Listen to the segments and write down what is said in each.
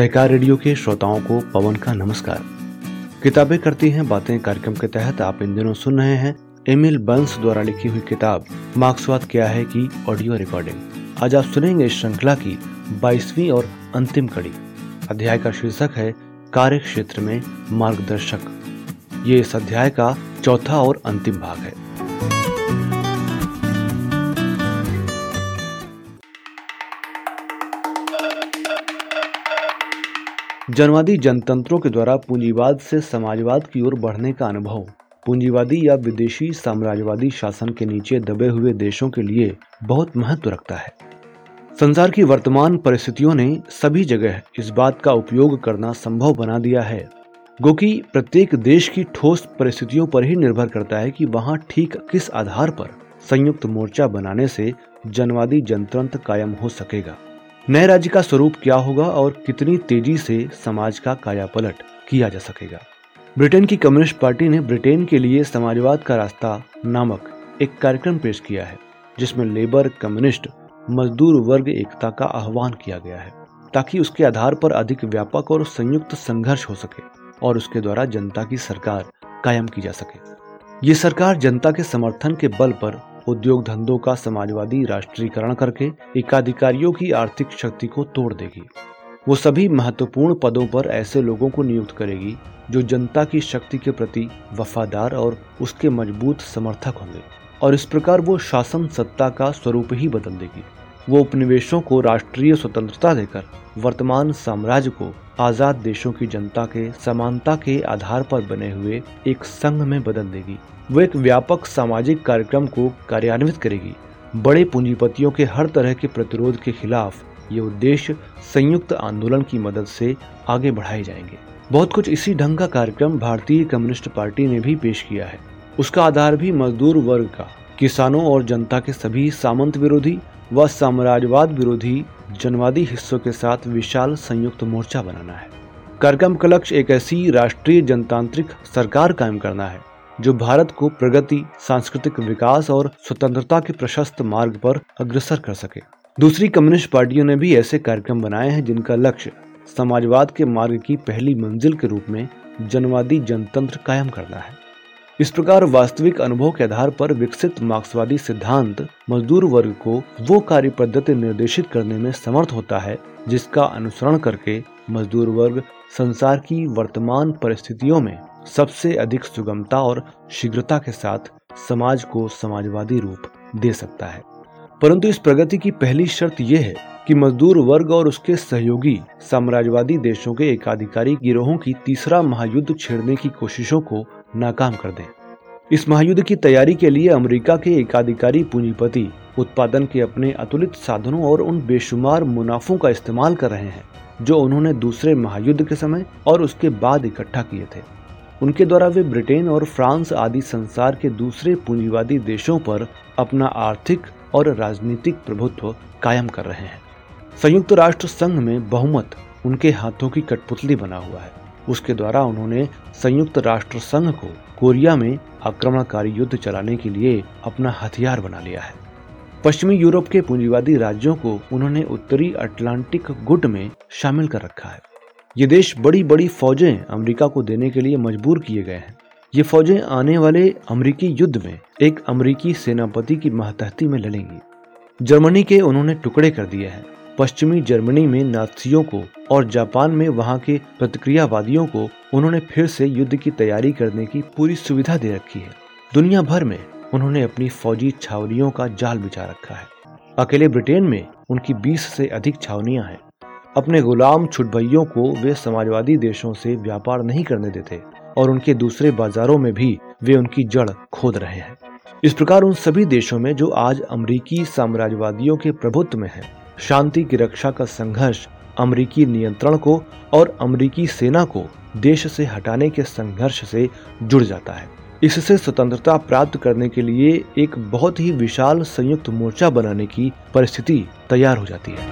सहकार radio के श्रोताओं को पवन का नमस्कार। किताबें करती हैं बातें कार्यक्रम के तहत आप इन दिनों सुन रहे हैं एमिल बंस द्वारा लिखी हुई किताब मार्क्सवाद क्या है की ऑडियो रिकॉर्डिंग। आज आप सुनेंगे इस श्रृंखला की बाईसवीं और अंतिम कड़ी। अध्याय का शीर्षक है कार्य क्षेत्र में मार्गदर्शक। ये इस अध्याय का चौथा और अंतिम भाग है। जनवादी जनतंत्रों के द्वारा पूंजीवाद से समाजवाद की ओर बढ़ने का अनुभव। पूंजीवादी या विदेशी साम्राज्यवादी शासन के नीचे दबे हुए देशों के लिए बहुत महत्व रखता है। संसार की वर्तमान परिस्थितियों ने सभी जगह इस बात का उपयोग करना संभव बना दिया है। गो कि प्रत्येक देश की ठोस परिस्थितियों पर ही निर्भर करता है कि वहाँ ठीक किस आधार पर संयुक्त मोर्चा बनाने से जनवादी जनतंत्र कायम हो सकेगा। नए राज्य का स्वरूप क्या होगा और कितनी तेज़ी से समाज का कायापलट किया जा सकेगा? ब्रिटेन की कम्युनिस्ट पार्टी ने ब्रिटेन के लिए समाजवाद का रास्ता नामक एक कार्यक्रम पेश किया है, जिसमें लेबर कम्युनिस्ट मजदूर वर्ग एकता का आह्वान किया गया है, ताकि उसके आधार पर अधिक व्यापक और संयुक्त संघर्ष हो सके और उसके द्वारा जनता की सरकार कायम की जा सके। ये सरकार जनता के समर्थन के बल पर उद्योग धंधों का समाजवादी राष्ट्रीयकरण करके एकाधिकारियों की आर्थिक शक्ति को तोड़ देगी। वो सभी महत्वपूर्ण पदों पर ऐसे लोगों को नियुक्त करेगी जो जनता की शक्ति के प्रति वफादार और उसके मज़बूत समर्थक होंगे। और इस प्रकार वो शासन सत्ता का स्वरूप ही बदल देगी। वो उपनिवेशों को राष्ट्रीय स्वतंत्रता देकर वर्तमान साम्राज्य को आज़ाद देशों की जनता के समानता के आधार पर बने हुए एक संघ में बदल देगी। वो एक व्यापक सामाजिक कार्यक्रम को कार्यान्वित करेगी। बड़े पूंजीपतियों के हर तरह के प्रतिरोध के खिलाफ ये उद्देश्य संयुक्त आंदोलन की मदद से आगे बढ़ाए जाएँगे। बहुत कुछ इसी ढंग का कार्यक्रम भारतीय कम्युनिस्ट पार्टी ने भी पेश किया है। उसका आधार भी मजदूर वर्ग का, किसानों और जनता के सभी सामंत विरोधी व साम्राज्यवाद विरोधी जनवादी हिस्सों के साथ विशाल संयुक्त मोर्चा बनाना है। कार्यक्रम का लक्ष्य एक ऐसी राष्ट्रीय जनतांत्रिक सरकार कायम करना है, जो भारत को प्रगति, सांस्कृतिक विकास और स्वतंत्रता के प्रशस्त मार्ग पर अग्रसर कर सके। दूसरी कम्युनिस्ट पार्टियों ने भी ऐसे कार्यक्रम बनाए हैं, जिनका लक्ष्य समाजवाद के मार्ग की पहली मंजिल के रूप में जनवादी जनतंत्र कायम करना है। इस प्रकार वास्तविक अनुभव के आधार पर विकसित मार्क्सवादी सिद्धांत मजदूर वर्ग को वो कार्य पद्धति निर्देशित करने में समर्थ होता है, जिसका अनुसरण करके मजदूर वर्ग संसार की वर्तमान परिस्थितियों में सबसे अधिक सुगमता और शीघ्रता के साथ समाज को समाजवादी रूप दे सकता है। परंतु इस प्रगति की पहली शर्त यह है कि मजदूर वर्ग और उसके सहयोगी साम्राज्यवादी देशों के एकाधिकारी गिरोहों की तीसरा महायुद्ध छेड़ने की कोशिशों को नाकाम कर दें। इस महायुद्ध की तैयारी के लिए अमेरिका के एकाधिकारी पूंजीपति उत्पादन के अपने अतुलित साधनों और उन बेशुमार मुनाफों का इस्तेमाल कर रहे हैं, जो उन्होंने दूसरे महायुद्ध के समय और उसके बाद इकट्ठा किए थे। उनके द्वारा वे ब्रिटेन और फ्रांस आदि संसार के दूसरे पूंजीवादी देशों पर अपना आर्थिक और राजनीतिक प्रभुत्व कायम कर रहे हैं। संयुक्त राष्ट्र संघ में बहुमत उनके हाथों की कठपुतली बना हुआ है। उसके द्वारा उन्होंने संयुक्त राष्ट्र संघ को कोरिया में आक्रमणकारी युद्ध चलाने के लिए अपना हथियार बना लिया है। पश्चिमी यूरोप के पूंजीवादी राज्यों को उन्होंने उत्तरी अटलांटिक गुट में शामिल कर रखा है। ये देश बड़ी बड़ी फौजें अमेरिका को देने के लिए मजबूर किए गए हैं। ये फौजें आने वाले अमेरिकी युद्ध में एक अमेरिकी सेनापति की महतहती में लड़ेंगी। जर्मनी के उन्होंने टुकड़े कर दिए हैं। पश्चिमी जर्मनी में नाथियों को और जापान में वहाँ के प्रतिक्रियावादियों को उन्होंने फिर से युद्ध की तैयारी करने की पूरी सुविधा दे रखी है। दुनिया भर में उन्होंने अपनी फौजी छावनियों का जाल बिछा रखा है। अकेले ब्रिटेन में उनकी 20 से अधिक छावनियाँ हैं। अपने गुलाम छुटभइयों को वे समाजवादी देशों से व्यापार नहीं करने देते और उनके दूसरे बाजारों में भी वे उनकी जड़ खोद रहे हैं। इस प्रकार उन सभी देशों में जो आज अमरीकी साम्राज्यवादियों के प्रभुत्व में है शांति की रक्षा का संघर्ष अमरीकी नियंत्रण को और अमरीकी सेना को देश से हटाने के संघर्ष से जुड़ जाता है। इससे स्वतंत्रता प्राप्त करने के लिए एक बहुत ही विशाल संयुक्त मोर्चा बनाने की परिस्थिति तैयार हो जाती है।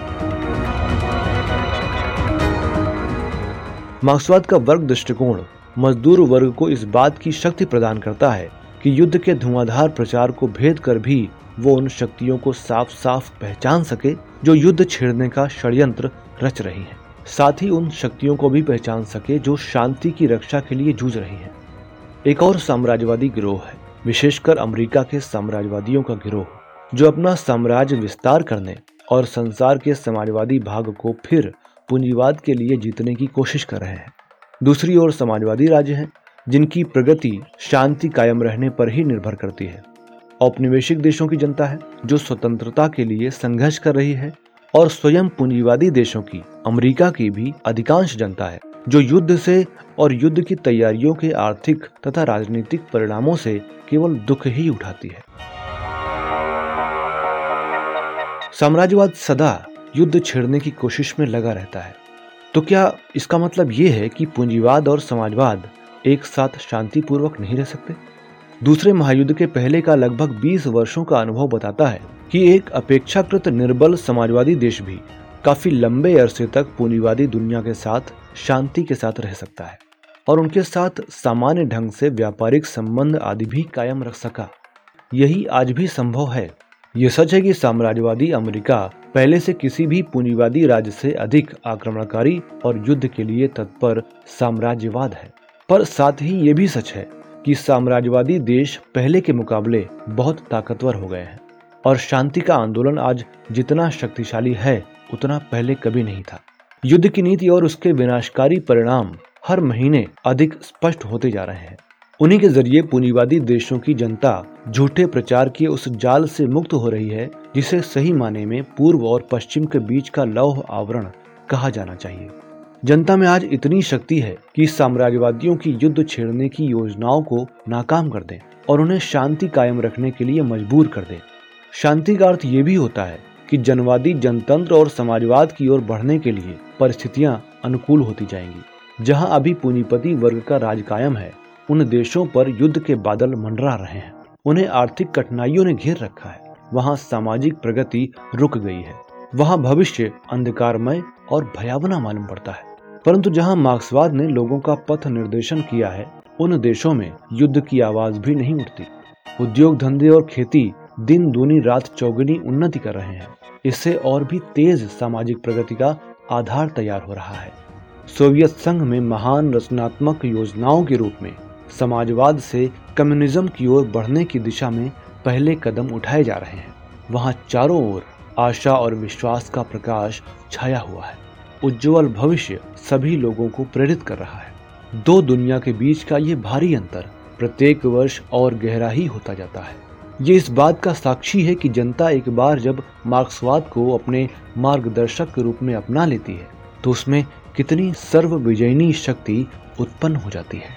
मार्क्सवाद का वर्ग दृष्टिकोण मजदूर वर्ग को इस बात की शक्ति प्रदान करता है कि युद्ध के धुआंधार प्रचार को भेद कर भी वो उन शक्तियों को साफ़ साफ़ पहचान सके, जो युद्ध छेड़ने का षड्यंत्र रच रही हैं। साथ ही उन शक्तियों को भी पहचान सके, जो शांति की रक्षा के लिए जूझ रही हैं। एक और साम्राज्यवादी गिरोह है, विशेषकर अमेरिका के साम्राज्यवादियों का गिरोह, जो अपना साम्राज्य विस्तार करने और संसार के समाजवादी भाग को फिर पूंजीवाद के लिए जीतने की कोशिश कर रहे हैं दूसरी ओर समाजवादी राज्य हैं जिनकी प्रगति शांति कायम रहने पर ही निर्भर करती है। औपनिवेशिक देशों की जनता है, जो स्वतंत्रता के लिए संघर्ष कर रही है, और स्वयं पूंजीवादी देशों की, अमेरिका की भी अधिकांश जनता है, जो युद्ध से और युद्ध की तैयारियों के आर्थिक तथा राजनीतिक परिणामों से केवल दुख ही उठाती है। साम्राज्यवाद सदा युद्ध छेड़ने की कोशिश में लगा रहता है। तो क्या इसका मतलब ये है कि पूंजीवाद और समाजवाद एक साथ शांतिपूर्वक नहीं रह सकते? दूसरे महायुद्ध के पहले का लगभग 20 वर्षों का अनुभव बताता है कि एक अपेक्षाकृत निर्बल समाजवादी देश भी काफ़ी लंबे अरसे तक पूंजीवादी दुनिया के साथ, शांति के साथ रह सकता है और उनके साथ सामान्य ढंग से व्यापारिक संबंध आदि भी कायम रख सका। यही आज भी संभव है। ये सच है कि साम्राज्यवादी अमेरिका पहले से किसी भी पूंजीवादी राज्य से अधिक आक्रमणकारी और युद्ध के लिए तत्पर साम्राज्यवाद है। पर साथ ही ये भी सच है कि साम्राज्यवादी देश पहले के मुकाबले बहुत ताकतवर हो गए हैं और शांति का आंदोलन आज जितना शक्तिशाली है, उतना पहले कभी नहीं था। युद्ध की नीति और उसके विनाशकारी परिणाम हर महीने अधिक स्पष्ट होते जा रहे हैं। उन्हीं के ज़रिए पूंजीवादी देशों की जनता झूठे प्रचार के उस जाल से मुक्त हो रही है, जिसे सही माने में पूर्व और पश्चिम के बीच का लौह आवरण कहा जाना चाहिए। जनता में आज इतनी शक्ति है कि साम्राज्यवादियों की युद्ध छेड़ने की योजनाओं को नाकाम कर दें और उन्हें शांति कायम रखने के लिए मजबूर कर दें। शांति का अर्थ ये भी होता है कि जनवादी जनतंत्र और समाजवाद की ओर बढ़ने के लिए परिस्थितियाँ अनुकूल होती जाएँगी। जहाँ अभी पूंजीपति वर्ग का राज कायम है, उन देशों पर युद्ध के बादल मंडरा रहे हैं। उन्हें आर्थिक कठिनाइयों ने घेर रखा है। वहाँ सामाजिक प्रगति रुक गई है। वहाँ भविष्य अंधकारमय और भयावना मालूम पड़ता है। परंतु जहाँ मार्क्सवाद ने लोगों का पथ निर्देशन किया है, उन देशों में युद्ध की आवाज़ भी नहीं उठती। उद्योग धंधे और खेती दिन दूनी रात चौगुनी उन्नति कर रहे हैं। इससे और भी तेज सामाजिक प्रगति का आधार तैयार हो रहा है। सोवियत संघ में महान रचनात्मक योजनाओं के रूप में समाजवाद से कम्युनिज्म की ओर बढ़ने की दिशा में पहले कदम उठाए जा रहे हैं। वहाँ चारों ओर आशा और विश्वास का प्रकाश छाया हुआ है। उज्जवल भविष्य सभी लोगों को प्रेरित कर रहा है। दो दुनिया के बीच का ये भारी अंतर प्रत्येक वर्ष और गहरा ही होता जाता है। ये इस बात का साक्षी है कि जनता एक बार जब मार्क्सवाद को अपने मार्गदर्शक के रूप में अपना लेती है तो उसमें कितनी सर्व विजयनी शक्ति उत्पन्न हो जाती है।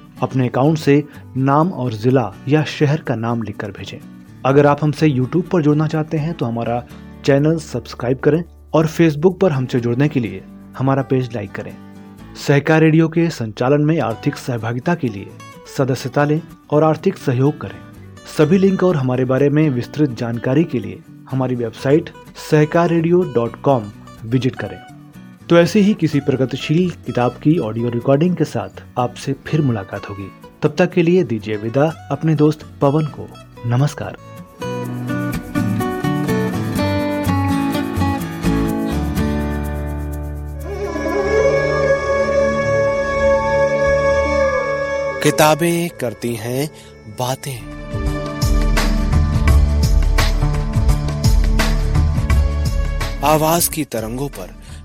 अपने अकाउंट से नाम और जिला या शहर का नाम लिखकर भेजें। अगर आप हमसे यूट्यूब पर जुड़ना चाहते हैं तो हमारा चैनल सब्सक्राइब करें और फेसबुक पर हमसे जुड़ने के लिए हमारा पेज लाइक करें। सहकार रेडियो के संचालन में आर्थिक सहभागिता के लिए सदस्यता लें और आर्थिक सहयोग करें। सभी लिंक और हमारे बारे में विस्तृत जानकारी के लिए हमारी वेबसाइट सहकार विज़िट करें। तो ऐसे ही किसी प्रगतिशील किताब की ऑडियो रिकॉर्डिंग के साथ आपसे फिर मुलाकात होगी। तब तक के लिए दीजिए विदा, अपने दोस्त पवन को नमस्कार। किताबें करती हैं बातें। आवाज़ की तरंगों पर